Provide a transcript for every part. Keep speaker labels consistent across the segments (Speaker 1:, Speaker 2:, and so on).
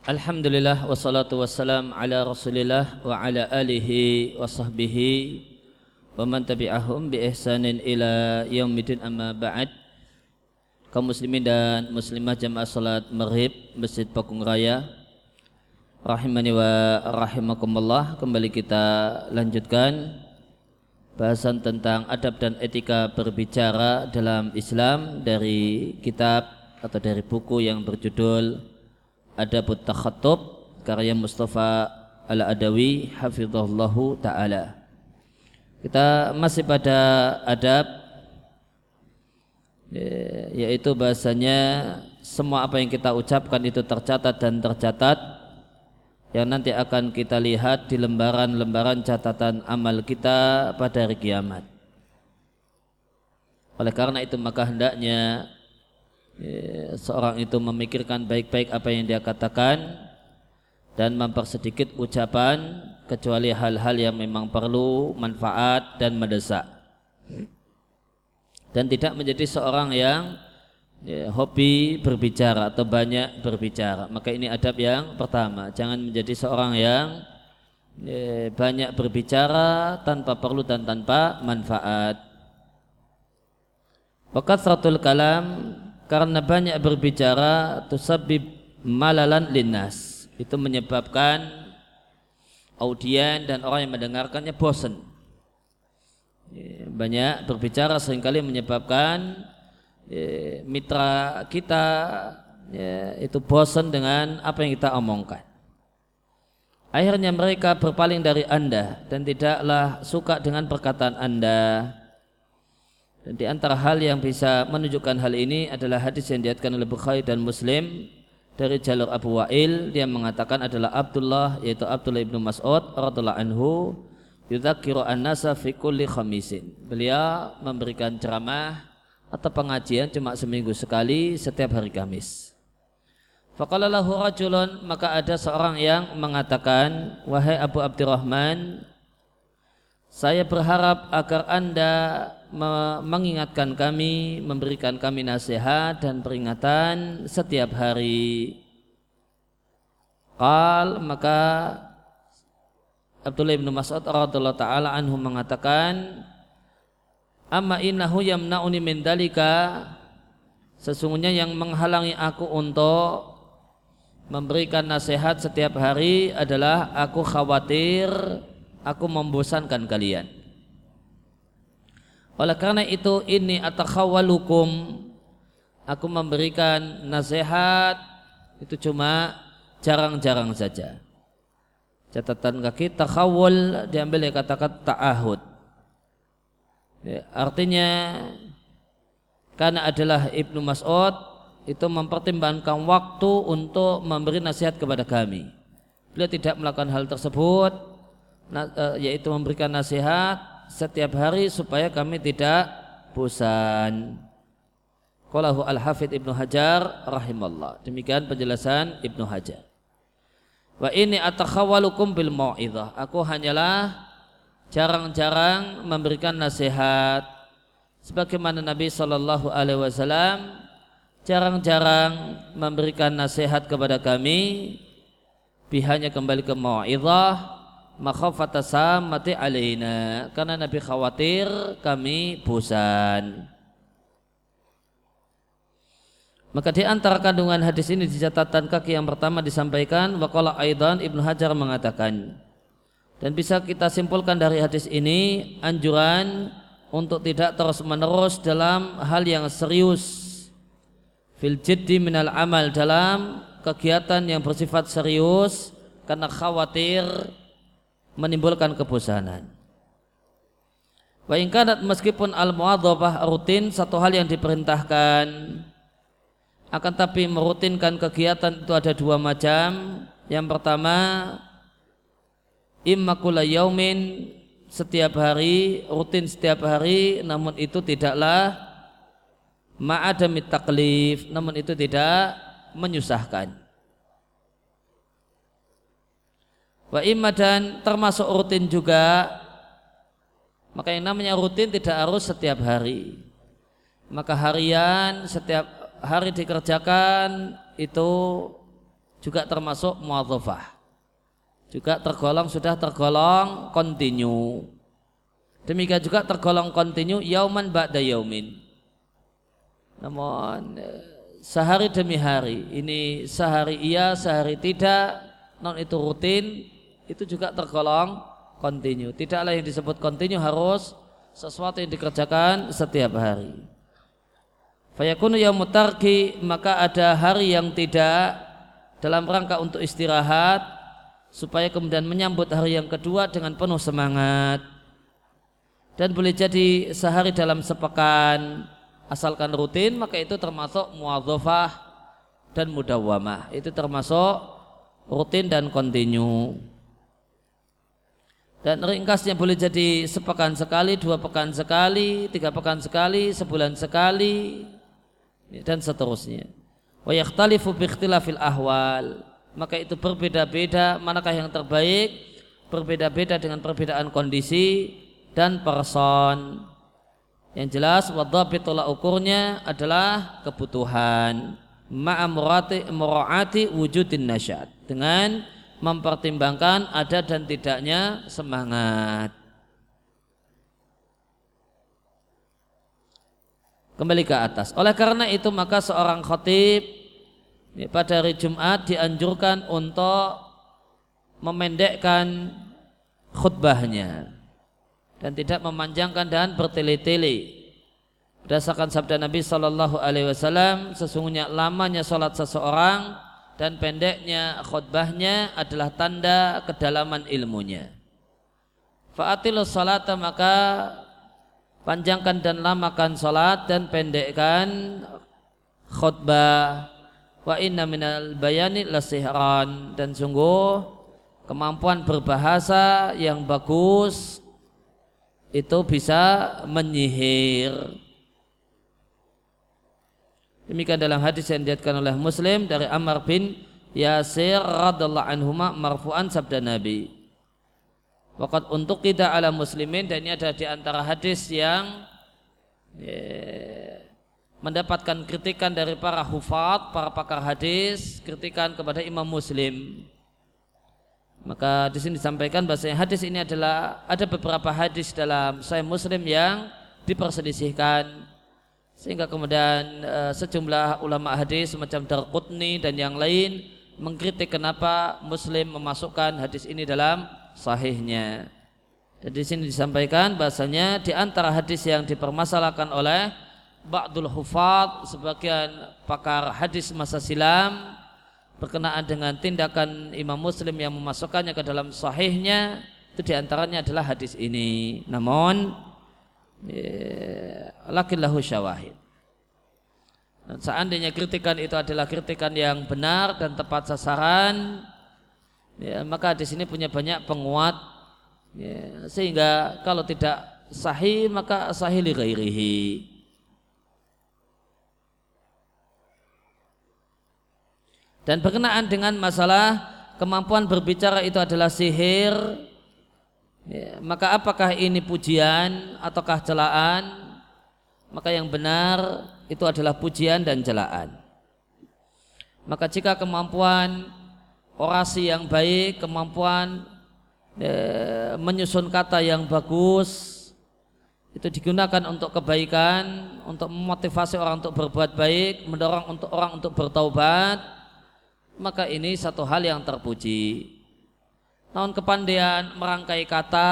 Speaker 1: Alhamdulillah wassalatu wassalam ala rasulillah wa ala alihi wa sahbihi wa man tabi'ahum bi ihsanin ila yaumidin amma ba'd. Kaum muslimin dan muslimah jamaah salat maghrib Masjid Pakung Raya. Rahimani wa rahimakumullah kembali kita lanjutkan bahasan tentang adab dan etika berbicara dalam Islam dari kitab atau dari buku yang berjudul Adabut Takhattub karya Mustafa Al-Adawi hafizahullahu taala. Kita masih pada adab ya, yaitu bahasanya semua apa yang kita ucapkan itu tercatat dan tercatat yang nanti akan kita lihat di lembaran-lembaran catatan amal kita pada hari kiamat. Oleh karena itu maka hendaknya Ya, seorang itu memikirkan baik-baik apa yang dia katakan dan mempersedikit ucapan kecuali hal-hal yang memang perlu manfaat dan mendesak. Dan tidak menjadi seorang yang ya, hobi berbicara atau banyak berbicara. Maka ini adab yang pertama. Jangan menjadi seorang yang ya, banyak berbicara tanpa perlu dan tanpa manfaat. Wakat seratul kalam karena banyak berbicara tusabib malalan linnas. Itu menyebabkan audien dan orang yang mendengarkannya bosan ya, banyak berbicara sering kali menyebabkan ya, mitra kita ya, itu bosan dengan apa yang kita omongkan. Akhirnya mereka berpaling dari anda dan tidaklah suka dengan perkataan anda dan di antara hal yang bisa menunjukkan hal ini adalah hadis yang diatkan oleh Bukhari dan Muslim dari jalur Abu Wa'il dia mengatakan adalah Abdullah yaitu Abdullah ibnu Mas'ud radhiallahu anhu yudzakiru an-nasa fi kulli khamisin. Beliau memberikan ceramah atau pengajian cuma seminggu sekali setiap hari Kamis. Faqala rajulun maka ada seorang yang mengatakan wahai Abu Abdurrahman saya berharap agar Anda mengingatkan kami, memberikan kami nasihat dan peringatan setiap hari. Qal maka Abdullah bin Mas'ud radhiyallahu taala anhu mengatakan amma innahu yamna'uni min dalika sesungguhnya yang menghalangi aku untuk memberikan nasihat setiap hari adalah aku khawatir aku membosankan kalian oleh karena itu ini atakhawalukum aku memberikan nasihat itu cuma jarang-jarang saja. Catatan kaki takhawul diambil dari kata-kata ta'ahud. Ya, artinya karena adalah Ibnu Mas'ud itu mempertimbangkan waktu untuk memberi nasihat kepada kami. Beliau tidak melakukan hal tersebut eh, yaitu memberikan nasihat setiap hari supaya kami tidak bosan. Qalahu Al-Hafidh Ibnu Hajar rahimallah. Demikian penjelasan Ibnu Hajar. Wa ini atakhawalukum bil mau'idhah. Aku hanyalah jarang-jarang memberikan nasihat sebagaimana Nabi sallallahu alaihi wasallam jarang-jarang memberikan nasihat kepada kami pihanya kembali ke mau'idhah makhafata samati alaina. Karena Nabi khawatir kami bosan. Maka di antara kandungan hadis ini di catatan kaki yang pertama disampaikan waqala aidan Ibnu Hajar mengatakan. Dan bisa kita simpulkan dari hadis ini anjuran untuk tidak terus-menerus dalam hal yang serius. Fil jiddi minal amal dalam kegiatan yang bersifat serius karena khawatir menimbulkan kebosanan. Wa meskipun al muadzabah rutin satu hal yang diperintahkan akan tapi merutinkan kegiatan itu ada dua macam. Yang pertama imma yaumin setiap hari, rutin setiap hari namun itu tidaklah ma'adamit taklif, namun itu tidak menyusahkan. Wa imma dan termasuk rutin juga maka yang namanya rutin tidak harus setiap hari. Maka harian setiap hari dikerjakan itu juga termasuk muadzafah. Juga tergolong sudah tergolong kontinu. Demikian juga tergolong kontinu yauman ba'da yaumin. Namun sehari demi hari, ini sehari iya, sehari tidak, non itu rutin, itu juga tergolong kontinu. Tidaklah yang disebut kontinu harus sesuatu yang dikerjakan setiap hari. Fayakunu yaumutarki maka ada hari yang tidak dalam rangka untuk istirahat supaya kemudian menyambut hari yang kedua dengan penuh semangat dan boleh jadi sehari dalam sepekan asalkan rutin maka itu termasuk muadzafah dan mudawamah itu termasuk rutin dan kontinu dan ringkasnya boleh jadi sepekan sekali, dua pekan sekali, tiga pekan sekali, sebulan sekali, dan seterusnya. Wa yakhtalifu bi ahwal. Maka itu berbeda-beda manakah yang terbaik, berbeda-beda dengan perbedaan kondisi dan person. Yang jelas wadhabi tolak ukurnya adalah kebutuhan ma'a murati wujudin nasyad dengan mempertimbangkan ada dan tidaknya semangat. Kembali ke atas. Oleh karena itu maka seorang khatib pada hari Jumat dianjurkan untuk memendekkan khutbahnya dan tidak memanjangkan dan bertele-tele. Berdasarkan sabda Nabi Shallallahu Alaihi Wasallam, sesungguhnya lamanya sholat seseorang dan pendeknya khutbahnya adalah tanda kedalaman ilmunya. Fa'atilu salata maka panjangkan dan lamakan salat dan pendekkan khutbah. Wa inna minal bayani lasihran dan sungguh kemampuan berbahasa yang bagus itu bisa menyihir. Demikian dalam hadis yang diatkan oleh Muslim dari Ammar bin Yasir radhiallahu anhuma marfu'an sabda Nabi. Waqat untuk kita ala muslimin dan ini ada di antara hadis yang ya, mendapatkan kritikan dari para hufat, para pakar hadis, kritikan kepada Imam Muslim. Maka di sini disampaikan bahasanya hadis ini adalah ada beberapa hadis dalam Sahih Muslim yang diperselisihkan sehingga kemudian uh, sejumlah ulama hadis semacam Darqutni dan yang lain mengkritik kenapa Muslim memasukkan hadis ini dalam sahihnya. Dan di sini disampaikan bahasanya di antara hadis yang dipermasalahkan oleh Ba'dul Hufad sebagian pakar hadis masa silam berkenaan dengan tindakan Imam Muslim yang memasukkannya ke dalam sahihnya itu di antaranya adalah hadis ini. Namun Ya, lakinlahu syawahid. Dan seandainya kritikan itu adalah kritikan yang benar dan tepat sasaran, ya, maka di sini punya banyak penguat, ya, sehingga kalau tidak sahih maka sahih li. Dan berkenaan dengan masalah kemampuan berbicara itu adalah sihir, Ya, maka apakah ini pujian ataukah celaan? Maka yang benar itu adalah pujian dan celaan. Maka jika kemampuan orasi yang baik, kemampuan ya, menyusun kata yang bagus, itu digunakan untuk kebaikan, untuk memotivasi orang untuk berbuat baik, mendorong untuk orang untuk bertaubat, maka ini satu hal yang terpuji. Namun kepandaian merangkai kata,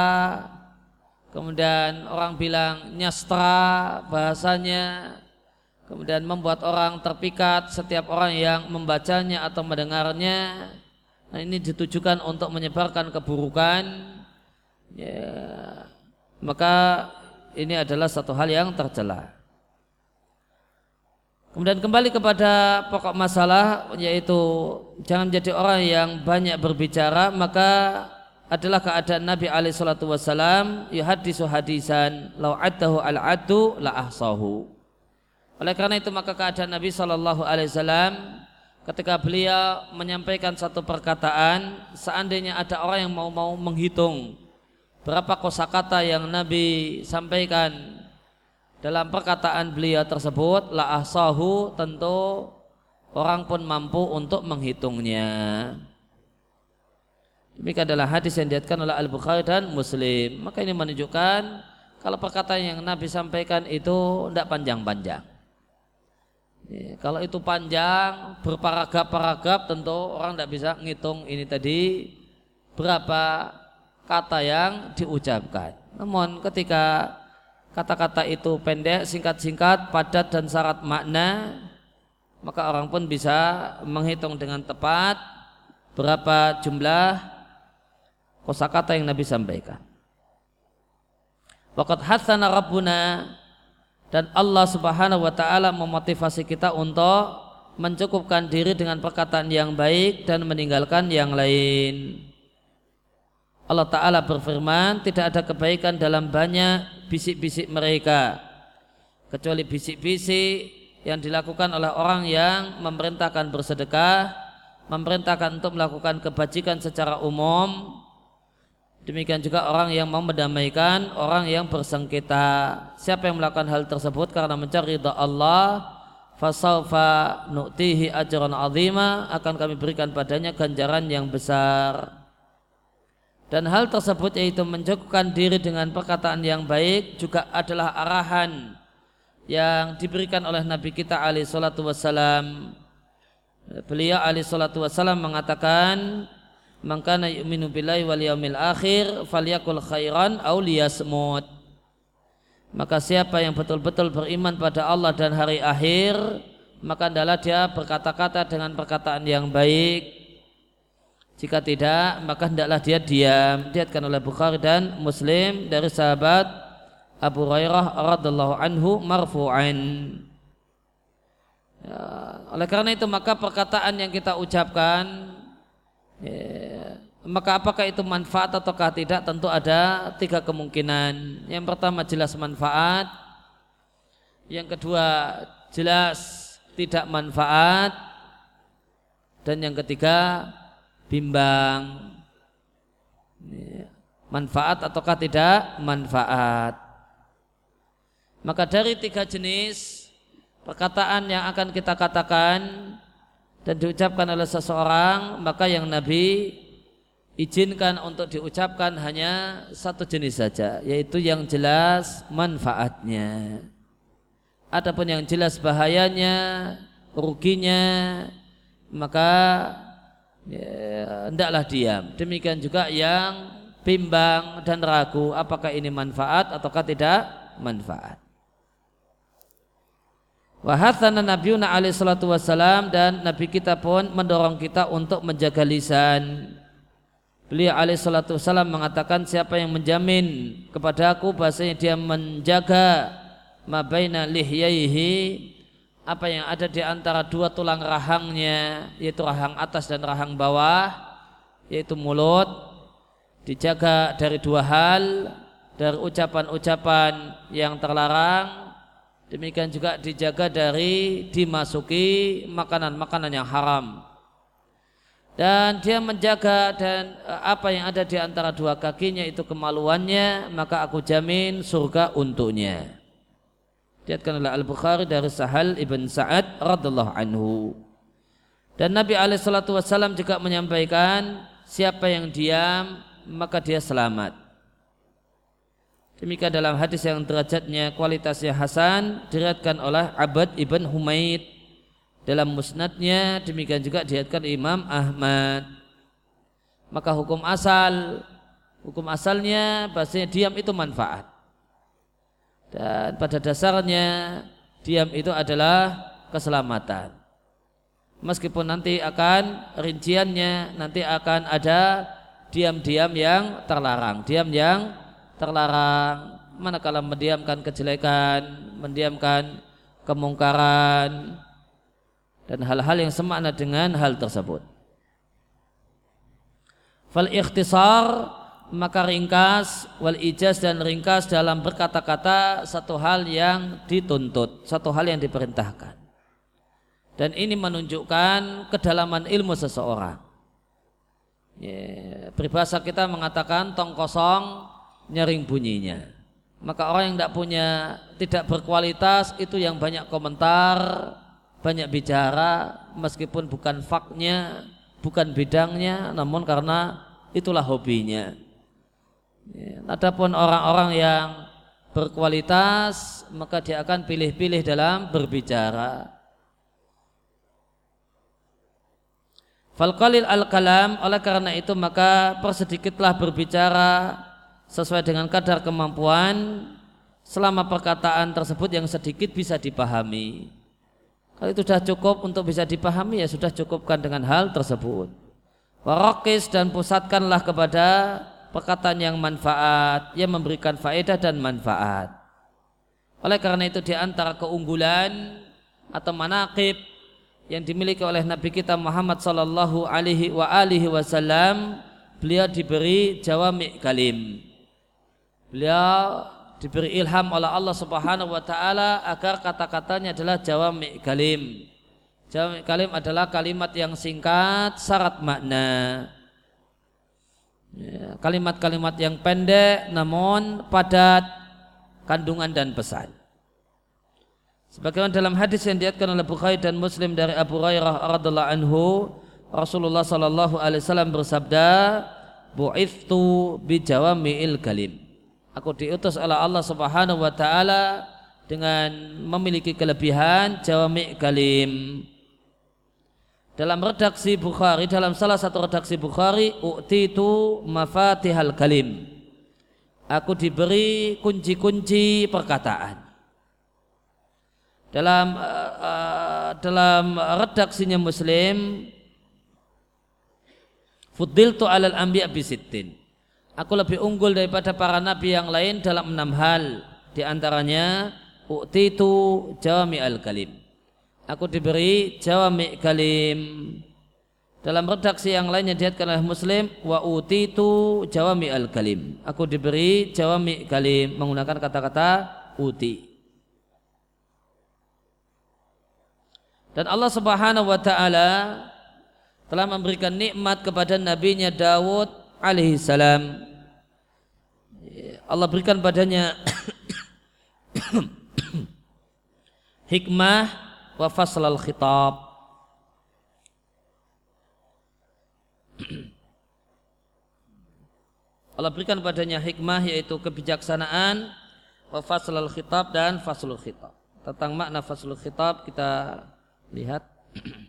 Speaker 1: kemudian orang bilang nyastra bahasanya, kemudian membuat orang terpikat setiap orang yang membacanya atau mendengarnya. Nah ini ditujukan untuk menyebarkan keburukan. Ya, maka ini adalah satu hal yang tercela. Kemudian kembali kepada pokok masalah yaitu jangan jadi orang yang banyak berbicara maka adalah keadaan Nabi alaihi salatu wasalam yuhaddisu hadisan lau addahu al la ahsahu. Oleh karena itu maka keadaan Nabi sallallahu alaihi wasallam ketika beliau menyampaikan satu perkataan seandainya ada orang yang mau mau menghitung berapa kosakata yang Nabi sampaikan dalam perkataan beliau tersebut la ahsahu tentu orang pun mampu untuk menghitungnya. Demikian adalah hadis yang diatkan oleh Al-Bukhari dan Muslim. Maka ini menunjukkan kalau perkataan yang Nabi sampaikan itu tidak panjang-panjang. Kalau itu panjang, berparagraf-paragraf tentu orang tidak bisa ngitung ini tadi berapa kata yang diucapkan. Namun ketika kata-kata itu pendek, singkat-singkat, padat dan syarat makna, maka orang pun bisa menghitung dengan tepat berapa jumlah kosakata yang Nabi sampaikan. Waqad hatsana Rabbuna dan Allah Subhanahu wa taala memotivasi kita untuk mencukupkan diri dengan perkataan yang baik dan meninggalkan yang lain. Allah Ta'ala berfirman tidak ada kebaikan dalam banyak bisik-bisik mereka kecuali bisik-bisik yang dilakukan oleh orang yang memerintahkan bersedekah memerintahkan untuk melakukan kebajikan secara umum. Demikian juga orang yang mau mendamaikan orang yang bersengketa. Siapa yang melakukan hal tersebut karena mencari ridha Allah fasaufa nu'tihi ajran azima akan kami berikan padanya ganjaran yang besar dan hal tersebut yaitu mencukupkan diri dengan perkataan yang baik juga adalah arahan yang diberikan oleh Nabi kita alaihi salatu wassalam. Beliau alaihi salatu wassalam mengatakan Man kana yu'minu billahi wal yaumil akhir falyakul khairan. Maka siapa yang betul-betul beriman pada Allah dan hari akhir maka adalah dia berkata-kata dengan perkataan yang baik jika tidak, maka hendaklah dia diam. Diatkan oleh Bukhari dan Muslim dari sahabat Abu Hurairah radhiallahu anhu marfu'an. Ya, oleh karena itu maka perkataan yang kita ucapkan ya, maka apakah itu manfaat ataukah tidak tentu ada tiga kemungkinan. Yang pertama jelas manfaat, yang kedua jelas tidak manfaat, dan yang ketiga bimbang. Manfaat ataukah tidak? Manfaat. Maka dari tiga jenis perkataan yang akan kita katakan dan diucapkan oleh seseorang maka yang Nabi izinkan untuk diucapkan hanya satu jenis saja yaitu yang jelas manfaatnya. Adapun yang jelas bahayanya ruginya maka ya, hendaklah diam. Demikian juga yang bimbang dan ragu apakah ini manfaat ataukah tidak manfaat. Wahatsana Nabiuna alaihi salatu wassalam dan Nabi kita pun mendorong kita untuk menjaga lisan. Beliau alaihi salatu wassalam mengatakan siapa yang menjamin kepada aku bahasanya dia menjaga mabaina lihyaihi apa yang ada di antara dua tulang rahangnya yaitu rahang atas dan rahang bawah yaitu mulut dijaga dari dua hal dari ucapan-ucapan yang terlarang demikian juga dijaga dari dimasuki makanan-makanan yang haram. Dan dia menjaga dan e, apa yang ada di antara dua kakinya itu kemaluannya maka aku jamin surga untuknya Diatkan oleh Al-Bukhari dari Sahal ibn Sa'ad radhiallahu anhu. Dan Nabi alaihissalatu wassalam juga menyampaikan siapa yang diam maka dia selamat. Demikian dalam hadis yang derajatnya kualitasnya hasan diriatkan oleh Abad ibn Humaid dalam musnadnya demikian juga diriatkan Imam Ahmad. Maka hukum asal hukum asalnya bahasanya diam itu manfaat. Dan pada dasarnya diam itu adalah keselamatan. Meskipun nanti akan rinciannya nanti akan ada diam-diam yang terlarang, diam yang terlarang. Manakala mendiamkan kejelekan, mendiamkan kemungkaran dan hal-hal yang semakna dengan hal tersebut. Fal ikhtisar maka ringkas wal ijaz dan ringkas dalam berkata-kata satu hal yang dituntut, satu hal yang diperintahkan. Dan ini menunjukkan kedalaman ilmu seseorang. Ya, peribahasa kita mengatakan tong kosong nyering bunyinya. Maka orang yang tidak punya tidak berkualitas itu yang banyak komentar banyak bicara meskipun bukan faknya, bukan bidangnya, namun karena itulah hobinya. Ya, adapun orang-orang yang berkualitas maka dia akan pilih-pilih dalam berbicara. Falqalil al-kalam oleh karena itu maka persedikitlah berbicara sesuai dengan kadar kemampuan selama perkataan tersebut yang sedikit bisa dipahami. Kalau itu sudah cukup untuk bisa dipahami ya sudah cukupkan dengan hal tersebut. Warokis dan pusatkanlah kepada perkataan yang manfaat, yang memberikan faedah dan manfaat. Oleh karena itu di antara keunggulan atau manakib yang dimiliki oleh Nabi kita Muhammad sallallahu alaihi wa alihi wasallam beliau diberi jawami kalim. Beliau diberi ilham oleh Allah Subhanahu wa taala agar kata-katanya adalah jawami kalim. Jawami kalim adalah kalimat yang singkat syarat makna kalimat-kalimat yang pendek namun padat kandungan dan pesan Sebagaimana dalam hadis yang diatkan oleh Bukhari dan Muslim dari Abu Hurairah radhiallahu anhu, Rasulullah sallallahu alaihi wasallam bersabda, "Bu'ithtu bi jawami'il kalim." Aku diutus oleh Allah Subhanahu wa taala dengan memiliki kelebihan jawami' kalim. Dalam redaksi Bukhari, dalam salah satu redaksi Bukhari, "U'titu mafatihal kalim." Aku diberi kunci-kunci perkataan. Dalam uh, dalam redaksinya Muslim tu alal anbiya bisittin Aku lebih unggul daripada para nabi yang lain dalam enam hal. Di antaranya u'titu jawami al kalim Aku diberi jawami kalim dalam redaksi yang lainnya diatkan oleh Muslim wa utitu jawami al kalim Aku diberi jawami kalim menggunakan kata-kata uti. Dan Allah Subhanahu wa taala telah memberikan nikmat kepada nabinya Dawud alaihi salam. Allah berikan padanya hikmah wa faslal khitab. Allah berikan padanya hikmah yaitu kebijaksanaan wa faslal khitab dan faslul khitab. Tentang makna faslul khitab kita lihat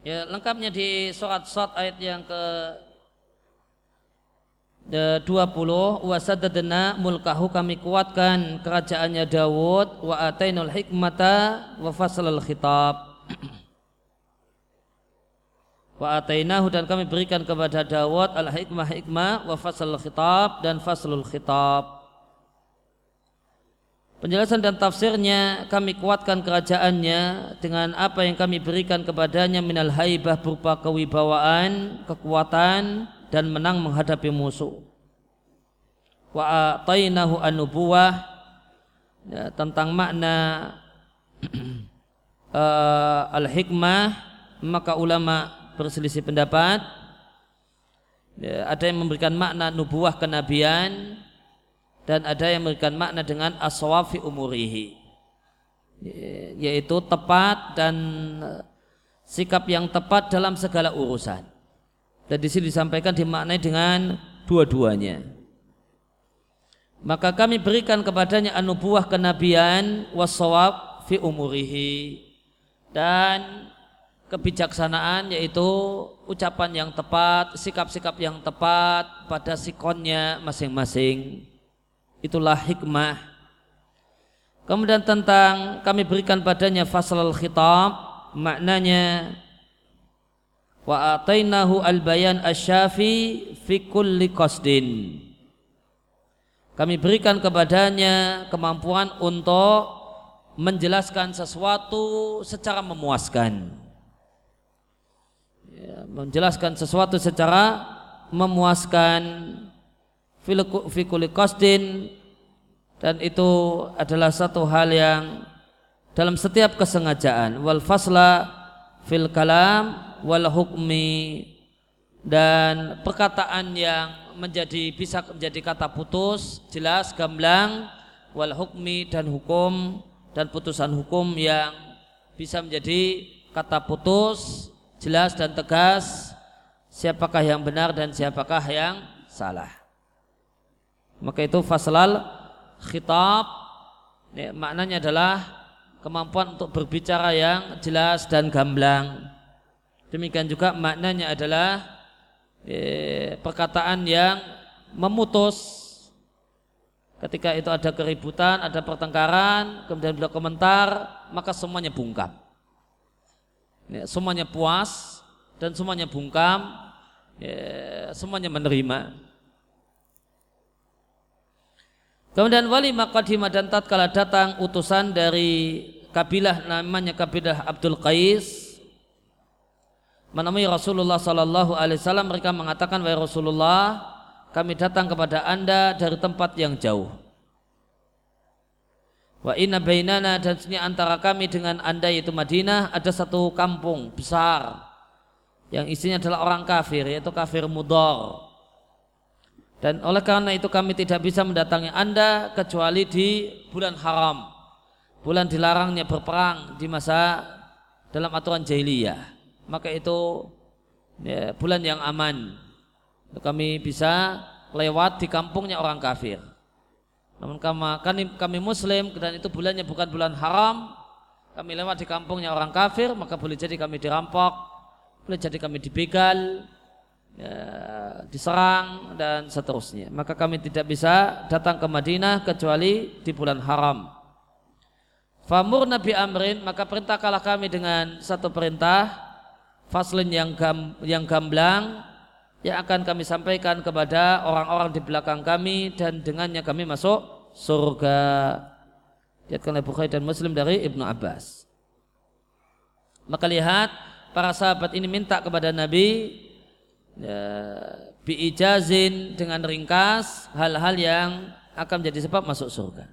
Speaker 1: ya lengkapnya di surat surat ayat yang ke 20 wasadadna mulkahu kami kuatkan kerajaannya Dawud. Wa atainul hikmata wa faslal khitab. Wa atainahu dan kami berikan kepada Dawud al hikmah hikmah wa faslal khitab dan faslul khitab Penjelasan dan tafsirnya kami kuatkan kerajaannya dengan apa yang kami berikan kepadanya minal haibah berupa kewibawaan, kekuatan, dan menang menghadapi musuh. Wa atainahu an-nubuwah ya, tentang makna uh, al-hikmah maka ulama berselisih pendapat ya, ada yang memberikan makna nubuah kenabian dan ada yang memberikan makna dengan aswafi umurihi ya, yaitu tepat dan sikap yang tepat dalam segala urusan dan di sini disampaikan dimaknai dengan dua-duanya. Maka kami berikan kepadanya anubuah kenabian wasawab fi umurihi dan kebijaksanaan yaitu ucapan yang tepat, sikap-sikap yang tepat pada sikonnya masing-masing. Itulah hikmah. Kemudian tentang kami berikan padanya fasal khitab, maknanya wa atainahu al-bayan asyafi fi kulli qasdin. Kami berikan kepadanya kemampuan untuk menjelaskan sesuatu secara memuaskan. Ya, menjelaskan sesuatu secara memuaskan fi kulli qasdin dan itu adalah satu hal yang dalam setiap kesengajaan. Wal fasla fil kalam wal hukmi dan perkataan yang menjadi bisa menjadi kata putus jelas gamblang wal hukmi dan hukum dan putusan hukum yang bisa menjadi kata putus jelas dan tegas siapakah yang benar dan siapakah yang salah maka itu faslal khitab ya, maknanya adalah kemampuan untuk berbicara yang jelas dan gamblang. Demikian juga maknanya adalah ya, perkataan yang memutus ketika itu ada keributan, ada pertengkaran, kemudian beliau komentar, maka semuanya bungkam. Ya, semuanya puas dan semuanya bungkam, ya, semuanya menerima. Kemudian wali makadimah dan tatkala datang utusan dari kabilah namanya kabilah Abdul Qais menemui Rasulullah Sallallahu Alaihi Wasallam mereka mengatakan wahai Rasulullah kami datang kepada anda dari tempat yang jauh. Wa inna bainana dan sini antara kami dengan anda yaitu Madinah ada satu kampung besar yang isinya adalah orang kafir yaitu kafir mudor dan oleh karena itu kami tidak bisa mendatangi Anda kecuali di bulan haram. Bulan dilarangnya berperang di masa dalam aturan jahiliyah. Maka itu ya, bulan yang aman. Kami bisa lewat di kampungnya orang kafir. Namun kami, kami muslim dan itu bulannya bukan bulan haram. Kami lewat di kampungnya orang kafir maka boleh jadi kami dirampok. Boleh jadi kami dibegal ya, diserang dan seterusnya. Maka kami tidak bisa datang ke Madinah kecuali di bulan haram. Famur Nabi Amrin maka perintahkanlah kami dengan satu perintah faslin yang gam, yang gamblang yang akan kami sampaikan kepada orang-orang di belakang kami dan dengannya kami masuk surga. Diatkan oleh Bukhari dan Muslim dari Ibnu Abbas. Maka lihat para sahabat ini minta kepada Nabi biijazin dengan ringkas hal-hal yang akan menjadi sebab masuk surga.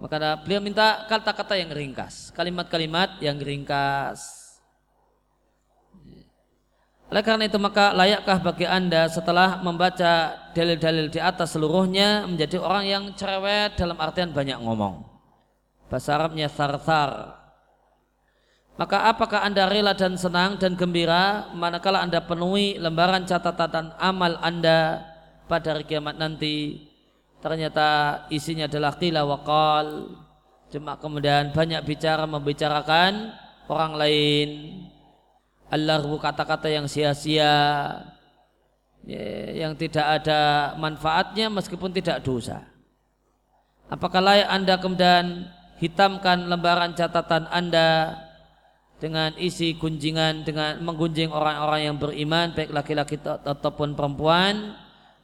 Speaker 1: Maka beliau minta kata-kata yang ringkas, kalimat-kalimat yang ringkas. Oleh karena itu maka layakkah bagi anda setelah membaca dalil-dalil di atas seluruhnya menjadi orang yang cerewet dalam artian banyak ngomong. Bahasa Arabnya sarthar maka apakah anda rela dan senang dan gembira? Manakala anda penuhi lembaran catatan amal anda pada hari kiamat nanti. Ternyata isinya adalah qila waqal cuma kemudian banyak bicara membicarakan orang lain. Allah kata-kata yang sia-sia. Ya, yang tidak ada manfaatnya meskipun tidak dosa. Apakah layak anda kemudian hitamkan lembaran catatan anda dengan isi gunjingan dengan menggunjing orang-orang yang beriman baik laki-laki ataupun perempuan.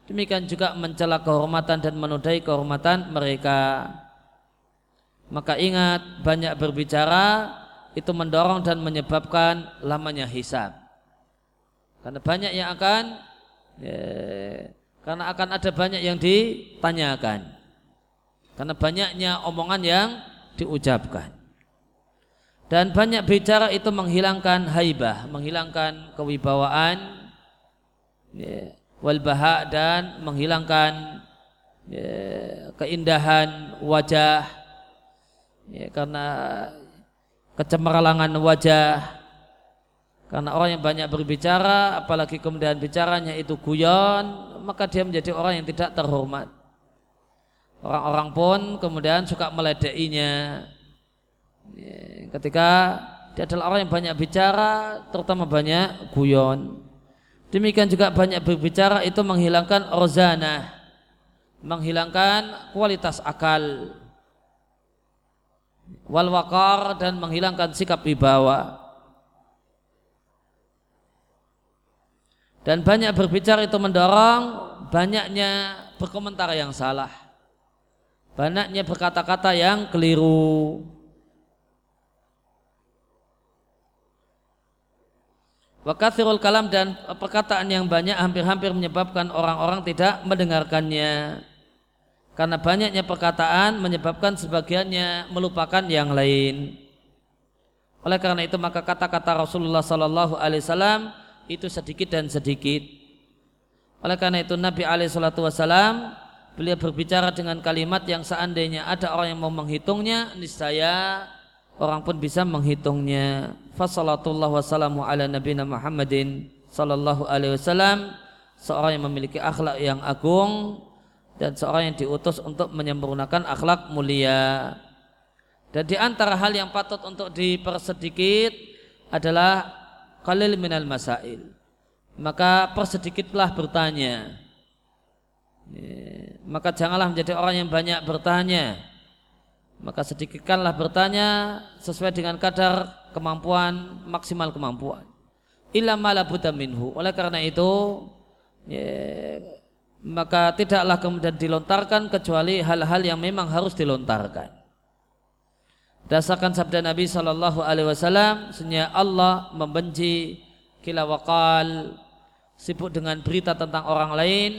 Speaker 1: Demikian juga mencela kehormatan dan menodai kehormatan mereka. Maka ingat banyak berbicara itu mendorong dan menyebabkan lamanya hisab. Karena banyak yang akan ya, karena akan ada banyak yang ditanyakan. Karena banyaknya omongan yang diucapkan dan banyak bicara itu menghilangkan haibah, menghilangkan kewibawaan, ya, wal baha dan menghilangkan ya, keindahan wajah, ya, karena kecemerlangan wajah. Karena orang yang banyak berbicara, apalagi kemudian bicaranya itu guyon, maka dia menjadi orang yang tidak terhormat. Orang-orang pun kemudian suka meledainya, Ya, ketika dia adalah orang yang banyak bicara, terutama banyak guyon. Demikian juga banyak berbicara itu menghilangkan rozana, menghilangkan kualitas akal, wal wakar dan menghilangkan sikap wibawa. Dan banyak berbicara itu mendorong banyaknya berkomentar yang salah. Banyaknya berkata-kata yang keliru. Wakathirul kalam dan perkataan yang banyak hampir-hampir menyebabkan orang-orang tidak mendengarkannya. Karena banyaknya perkataan menyebabkan sebagiannya melupakan yang lain. Oleh karena itu maka kata-kata Rasulullah Sallallahu Alaihi Wasallam itu sedikit dan sedikit. Oleh karena itu Nabi Alaihi Wasallam beliau berbicara dengan kalimat yang seandainya ada orang yang mau menghitungnya, niscaya orang pun bisa menghitungnya. Fasalatullah wassalamu ala nabina Muhammadin sallallahu alaihi wasallam seorang yang memiliki akhlak yang agung dan seorang yang diutus untuk menyempurnakan akhlak mulia. Dan di antara hal yang patut untuk dipersedikit adalah qalil minal masail. Maka persedikitlah bertanya. Maka janganlah menjadi orang yang banyak bertanya. Maka sedikitkanlah bertanya sesuai dengan kadar kemampuan, maksimal kemampuan. Illa minhu. Oleh karena itu, ya, maka tidaklah kemudian dilontarkan kecuali hal-hal yang memang harus dilontarkan. Dasarkan sabda Nabi Shallallahu Alaihi Wasallam, senyap Allah membenci kilawakal, sibuk dengan berita tentang orang lain,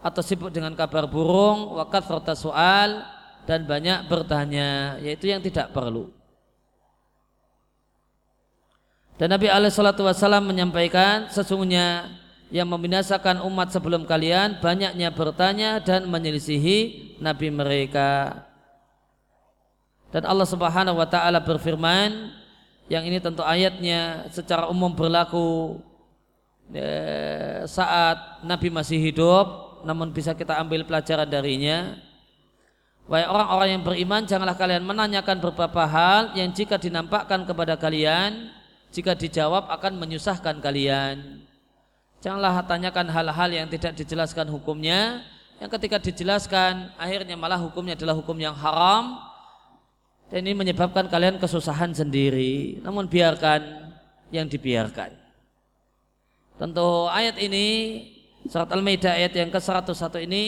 Speaker 1: atau sibuk dengan kabar burung, wakat serta soal, dan banyak bertanya, yaitu yang tidak perlu. Dan Nabi Alaihi menyampaikan sesungguhnya yang membinasakan umat sebelum kalian banyaknya bertanya dan menyelisihi nabi mereka. Dan Allah Subhanahu wa taala berfirman yang ini tentu ayatnya secara umum berlaku eh, saat Nabi masih hidup namun bisa kita ambil pelajaran darinya. Wahai orang-orang yang beriman janganlah kalian menanyakan beberapa hal yang jika dinampakkan kepada kalian jika dijawab akan menyusahkan kalian. Janganlah tanyakan hal-hal yang tidak dijelaskan hukumnya yang ketika dijelaskan akhirnya malah hukumnya adalah hukum yang haram dan ini menyebabkan kalian kesusahan sendiri. Namun biarkan yang dibiarkan. Tentu ayat ini surat Al-Maidah ayat yang ke-101 ini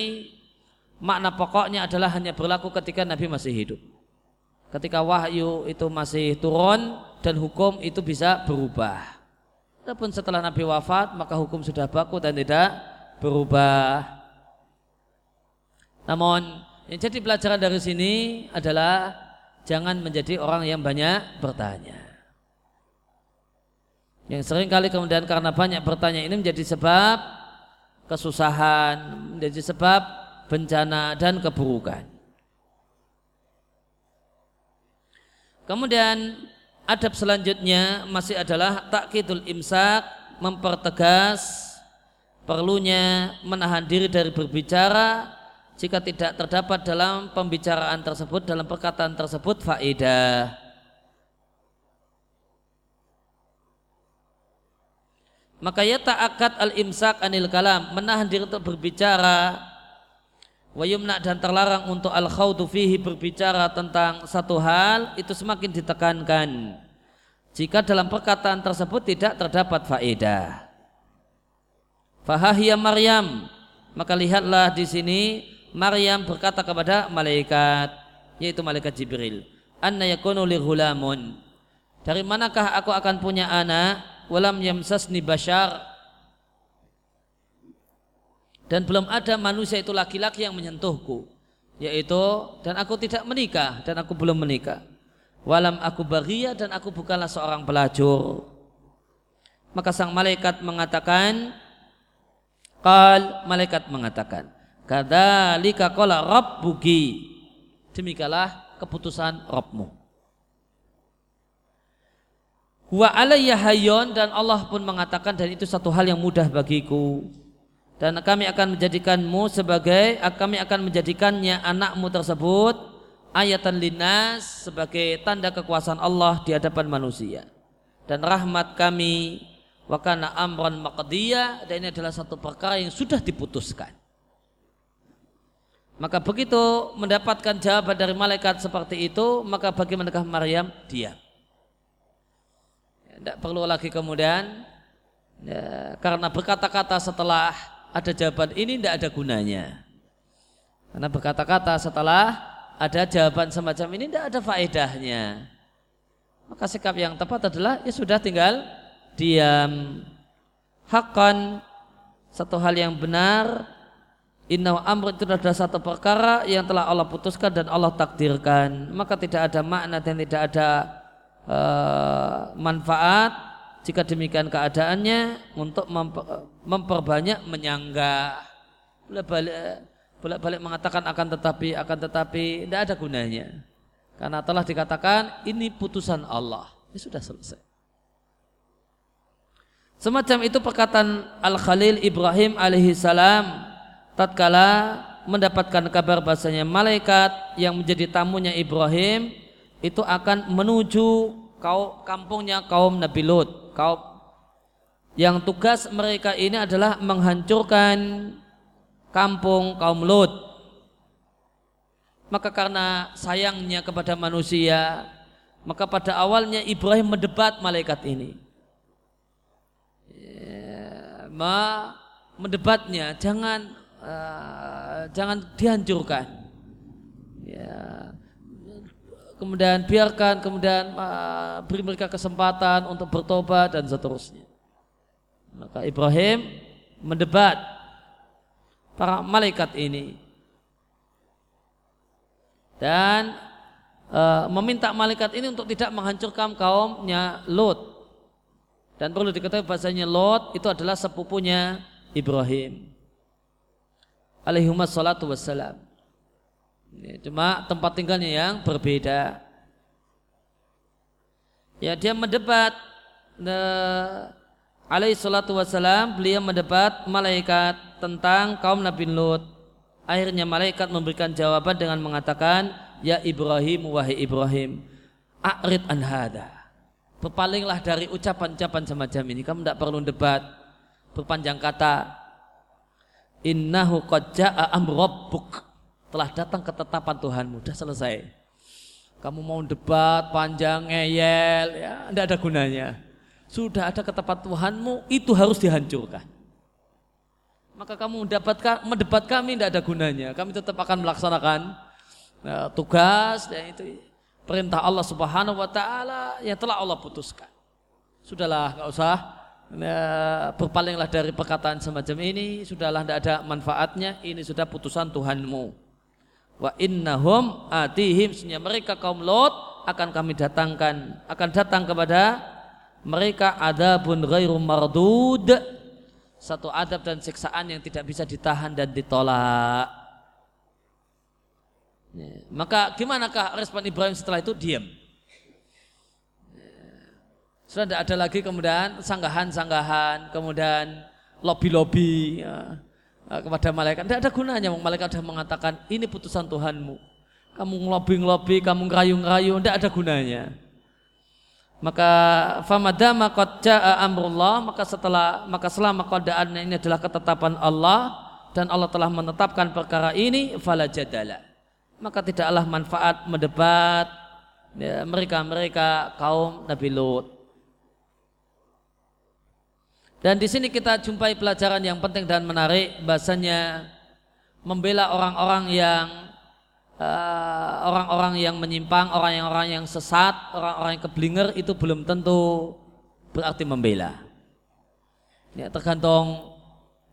Speaker 1: makna pokoknya adalah hanya berlaku ketika Nabi masih hidup. Ketika wahyu itu masih turun dan hukum itu bisa berubah. Adapun setelah Nabi wafat maka hukum sudah baku dan tidak berubah. Namun yang jadi pelajaran dari sini adalah jangan menjadi orang yang banyak bertanya. Yang sering kali kemudian karena banyak bertanya ini menjadi sebab kesusahan, menjadi sebab bencana dan keburukan. Kemudian adab selanjutnya masih adalah takkidul imsak mempertegas perlunya menahan diri dari berbicara jika tidak terdapat dalam pembicaraan tersebut dalam perkataan tersebut faedah maka ya ta'akat al-imsak anil kalam menahan diri untuk berbicara Wayumna dan terlarang untuk al khawdu fihi berbicara tentang satu hal itu semakin ditekankan. Jika dalam perkataan tersebut tidak terdapat faedah. Fahahiyah Maryam. Maka lihatlah di sini Maryam berkata kepada malaikat yaitu malaikat Jibril anna yakunu li ghulamun. Dari manakah aku akan punya anak? Walam yamsasni bashar dan belum ada manusia itu laki-laki yang menyentuhku. Yaitu dan aku tidak menikah dan aku belum menikah. Walam aku bagia dan aku bukanlah seorang pelacur. Maka sang malaikat mengatakan kal malaikat mengatakan kadzalika qala rabbuki. Demikalah keputusan Rabbmu. Wa alayya hayyon dan Allah pun mengatakan dan itu satu hal yang mudah bagiku dan kami akan menjadikanmu sebagai kami akan menjadikannya anakmu tersebut ayatan linas sebagai tanda kekuasaan Allah di hadapan manusia. Dan rahmat kami wakana amran maqdiyah dan ini adalah satu perkara yang sudah diputuskan. Maka begitu mendapatkan jawaban dari malaikat seperti itu maka bagaimanakah Maryam? Diam. Tidak perlu lagi kemudian ya, karena berkata-kata setelah ada jawaban ini tidak ada gunanya. Karena berkata-kata setelah ada jawaban semacam ini tidak ada faedahnya. Maka sikap yang tepat adalah ya sudah tinggal diam. Hakkan satu hal yang benar Inna amr itu adalah satu perkara yang telah Allah putuskan dan Allah takdirkan. Maka tidak ada makna dan tidak ada uh, manfaat jika demikian keadaannya untuk memper, memperbanyak menyanggah. Bolak-balik bolak-balik mengatakan akan tetapi akan tetapi tidak ada gunanya. Karena telah dikatakan ini putusan Allah. Ini sudah selesai. Semacam itu perkataan Al-Khalil Ibrahim alaihi salam tatkala mendapatkan kabar bahasanya malaikat yang menjadi tamunya Ibrahim itu akan menuju kaum kampungnya kaum Nabi Lut. Kaum yang tugas mereka ini adalah menghancurkan kampung kaum Lut. Maka karena sayangnya kepada manusia maka pada awalnya Ibrahim mendebat malaikat ini. Ya, mendebatnya jangan uh, jangan dihancurkan. Ya kemudian biarkan kemudian uh, beri mereka kesempatan untuk bertobat dan seterusnya. Maka Ibrahim mendebat para malaikat ini. Dan uh, meminta malaikat ini untuk tidak menghancurkan kaumnya Lot dan perlu diketahui bahasanya Lot itu adalah sepupunya Ibrahim. Alaihi salatu wassalam. Cuma tempat tinggalnya yang berbeda. Ya dia mendebat alaihi salatu wassalam beliau mendebat malaikat tentang kaum Nabi Lut. Akhirnya malaikat memberikan jawaban dengan mengatakan, Ya Ibrahim, wahai Ibrahim, a'rid an hada. Berpalinglah dari ucapan-ucapan semacam ini. Kamu tidak perlu debat berpanjang kata Innahu qad jaa amrabbuk. Telah datang ketetapan Tuhanmu. Sudah selesai. Kamu mau debat panjang ngeyel ya tidak ada gunanya. Sudah ada ketetapan Tuhanmu itu harus dihancurkan. Maka kamu mendapatkan mendebat kami tidak ada gunanya. Kami tetap akan melaksanakan nah, tugas dan itu perintah Allah Subhanahu wa taala yang telah Allah putuskan. Sudahlah, nggak usah Nah, berpalinglah dari perkataan semacam ini sudahlah tidak ada manfaatnya ini sudah putusan Tuhanmu wa innahum atihim. Sesungguhnya mereka kaum Lot akan kami datangkan akan datang kepada mereka adabun ghairu mardud. Satu adab dan siksaan yang tidak bisa ditahan dan ditolak. Ya, maka gimanakah respon Ibrahim setelah itu? Diam. Sudah tidak ada lagi kemudian sanggahan-sanggahan, kemudian lobby-lobby ya, kepada malaikat. Tidak ada gunanya, malaikat sudah mengatakan ini putusan Tuhanmu. Kamu ngelobi-ngelobi, kamu ngerayu-ngerayu, tidak ada gunanya. Maka famadama qad jaa amrullah, maka setelah maka selama keadaan ini adalah ketetapan Allah dan Allah telah menetapkan perkara ini fala jadala. Maka tidaklah manfaat mendebat ya, mereka-mereka kaum Nabi Lut. Dan di sini kita jumpai pelajaran yang penting dan menarik bahasanya membela orang-orang yang uh, orang-orang yang menyimpang, orang-orang yang sesat, orang-orang yang keblinger itu belum tentu berarti membela. Ya, tergantung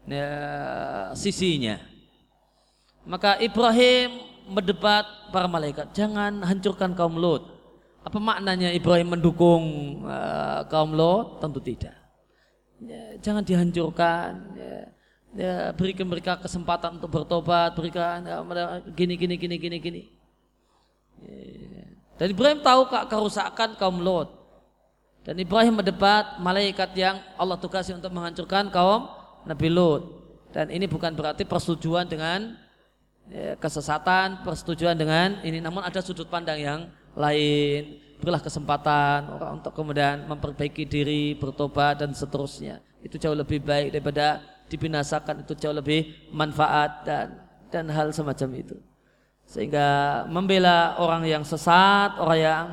Speaker 1: ya, sisinya. Maka Ibrahim mendebat para malaikat, jangan hancurkan kaum Lot. Apa maknanya Ibrahim mendukung uh, kaum Lot? Tentu tidak ya, jangan dihancurkan ya, ya, berikan mereka kesempatan untuk bertobat berikan ya, gini gini gini gini gini. Ya. dan Ibrahim tahu kak kerusakan kaum Lot dan Ibrahim mendebat malaikat yang Allah tugasi untuk menghancurkan kaum Nabi Lot dan ini bukan berarti persetujuan dengan ya, kesesatan persetujuan dengan ini. Namun ada sudut pandang yang lain berilah kesempatan orang untuk kemudian memperbaiki diri, bertobat dan seterusnya. Itu jauh lebih baik daripada dibinasakan itu jauh lebih manfaat dan dan hal semacam itu. Sehingga membela orang yang sesat, orang yang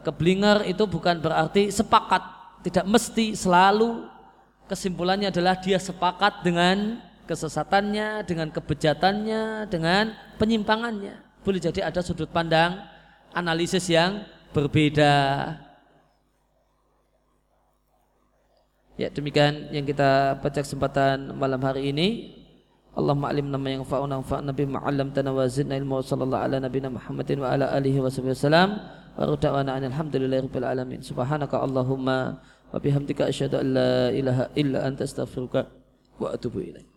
Speaker 1: keblinger itu bukan berarti sepakat, tidak mesti selalu kesimpulannya adalah dia sepakat dengan kesesatannya, dengan kebejatannya, dengan penyimpangannya. Boleh jadi ada sudut pandang analisis yang berbeda. Ya demikian yang kita baca kesempatan malam hari ini. Allahumma alimna ma yanfa'una wanfa'na bima 'allamtana wa zidna ilma sallallahu ala nabiyyina Muhammadin wa ala alihi wa sahbihi wasallam wa da'wana alhamdulillahi rabbil alamin subhanaka Allahumma wa bihamdika asyhadu an la ilaha illa anta astaghfiruka wa atubu ilaik